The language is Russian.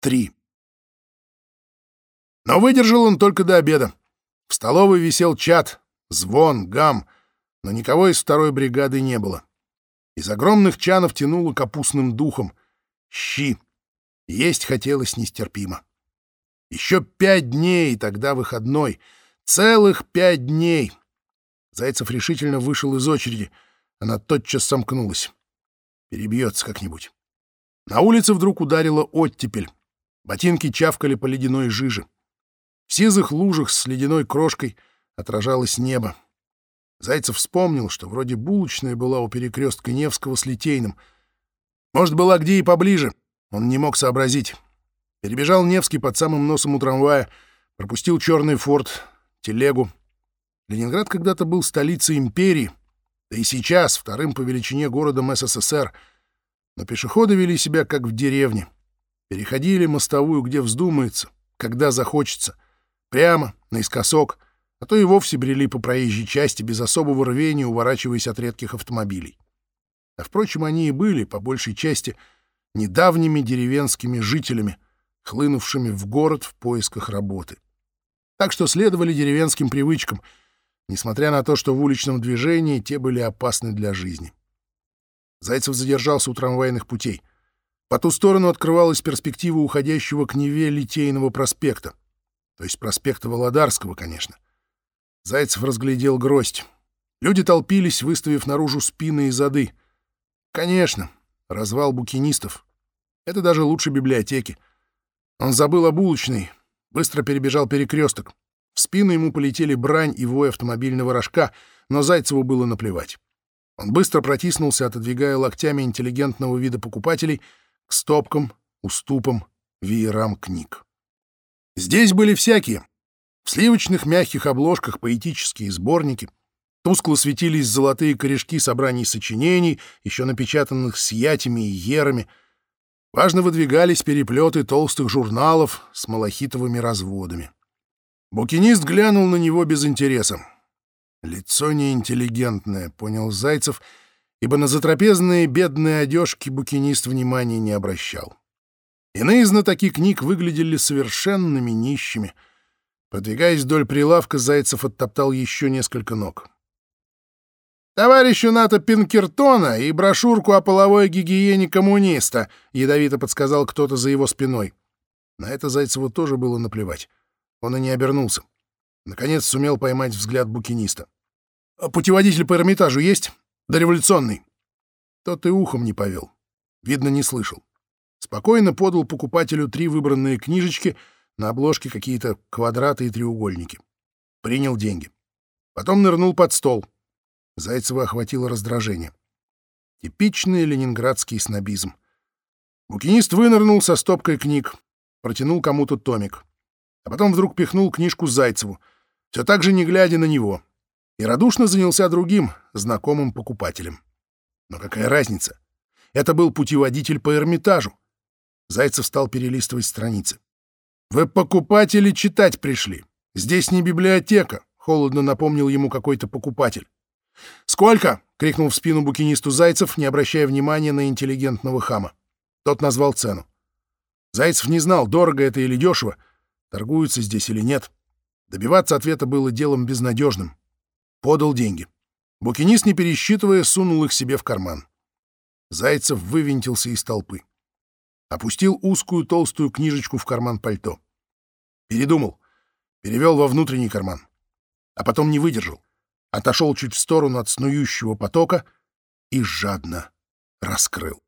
три. Но выдержал он только до обеда. В столовой висел чат, звон, гам, но никого из второй бригады не было. Из огромных чанов тянуло капустным духом. Щи. Есть хотелось нестерпимо. Еще пять дней, тогда выходной. Целых пять дней. Зайцев решительно вышел из очереди. Она тотчас сомкнулась. Перебьется как-нибудь. На улице вдруг ударила оттепель. Ботинки чавкали по ледяной жиже. В сизых лужах с ледяной крошкой отражалось небо. Зайцев вспомнил, что вроде булочная была у перекрестка Невского с Литейным. Может, была где и поближе. Он не мог сообразить. Перебежал Невский под самым носом у трамвая, пропустил черный форт, телегу. Ленинград когда-то был столицей империи, да и сейчас вторым по величине городом СССР. Но пешеходы вели себя как в деревне. Переходили мостовую, где вздумается, когда захочется. Прямо, наискосок, а то и вовсе брели по проезжей части без особого рвения, уворачиваясь от редких автомобилей. А, впрочем, они и были, по большей части, недавними деревенскими жителями — хлынувшими в город в поисках работы. Так что следовали деревенским привычкам, несмотря на то, что в уличном движении те были опасны для жизни. Зайцев задержался у трамвайных путей. По ту сторону открывалась перспектива уходящего к Неве Литейного проспекта. То есть проспекта Володарского, конечно. Зайцев разглядел гроздь. Люди толпились, выставив наружу спины и зады. Конечно, развал букинистов. Это даже лучше библиотеки. Он забыл о булочной, быстро перебежал перекресток. В спину ему полетели брань и вой автомобильного рожка, но Зайцеву было наплевать. Он быстро протиснулся, отодвигая локтями интеллигентного вида покупателей к стопкам, уступам, веерам книг. Здесь были всякие. В сливочных мягких обложках поэтические сборники. Тускло светились золотые корешки собраний сочинений, еще напечатанных с ятями и ерами — Важно выдвигались переплеты толстых журналов с малахитовыми разводами. Букинист глянул на него без интереса. Лицо неинтеллигентное, понял Зайцев, ибо на затрапезные бедные одежки букинист внимания не обращал. Иные знатоки книг выглядели совершенными нищими. Продвигаясь вдоль прилавка, Зайцев оттоптал еще несколько ног товарищу НАТО Пинкертона и брошюрку о половой гигиене коммуниста», — ядовито подсказал кто-то за его спиной. На это Зайцеву тоже было наплевать. Он и не обернулся. Наконец сумел поймать взгляд букиниста. «А «Путеводитель по Эрмитажу есть? Дореволюционный?» Тот и ухом не повел. Видно, не слышал. Спокойно подал покупателю три выбранные книжечки, на обложке какие-то квадраты и треугольники. Принял деньги. Потом нырнул под стол — Зайцева охватило раздражение. Типичный ленинградский снобизм. Букинист вынырнул со стопкой книг, протянул кому-то томик, а потом вдруг пихнул книжку Зайцеву, все так же не глядя на него, и радушно занялся другим, знакомым покупателем. Но какая разница? Это был путеводитель по Эрмитажу. Зайцев стал перелистывать страницы. «Вы покупатели читать пришли. Здесь не библиотека», — холодно напомнил ему какой-то покупатель. «Сколько?» — крикнул в спину букинисту Зайцев, не обращая внимания на интеллигентного хама. Тот назвал цену. Зайцев не знал, дорого это или дешево, торгуются здесь или нет. Добиваться ответа было делом безнадежным. Подал деньги. Букинист, не пересчитывая, сунул их себе в карман. Зайцев вывинтился из толпы. Опустил узкую толстую книжечку в карман пальто. Передумал. Перевел во внутренний карман. А потом не выдержал отошел чуть в сторону от снующего потока и жадно раскрыл.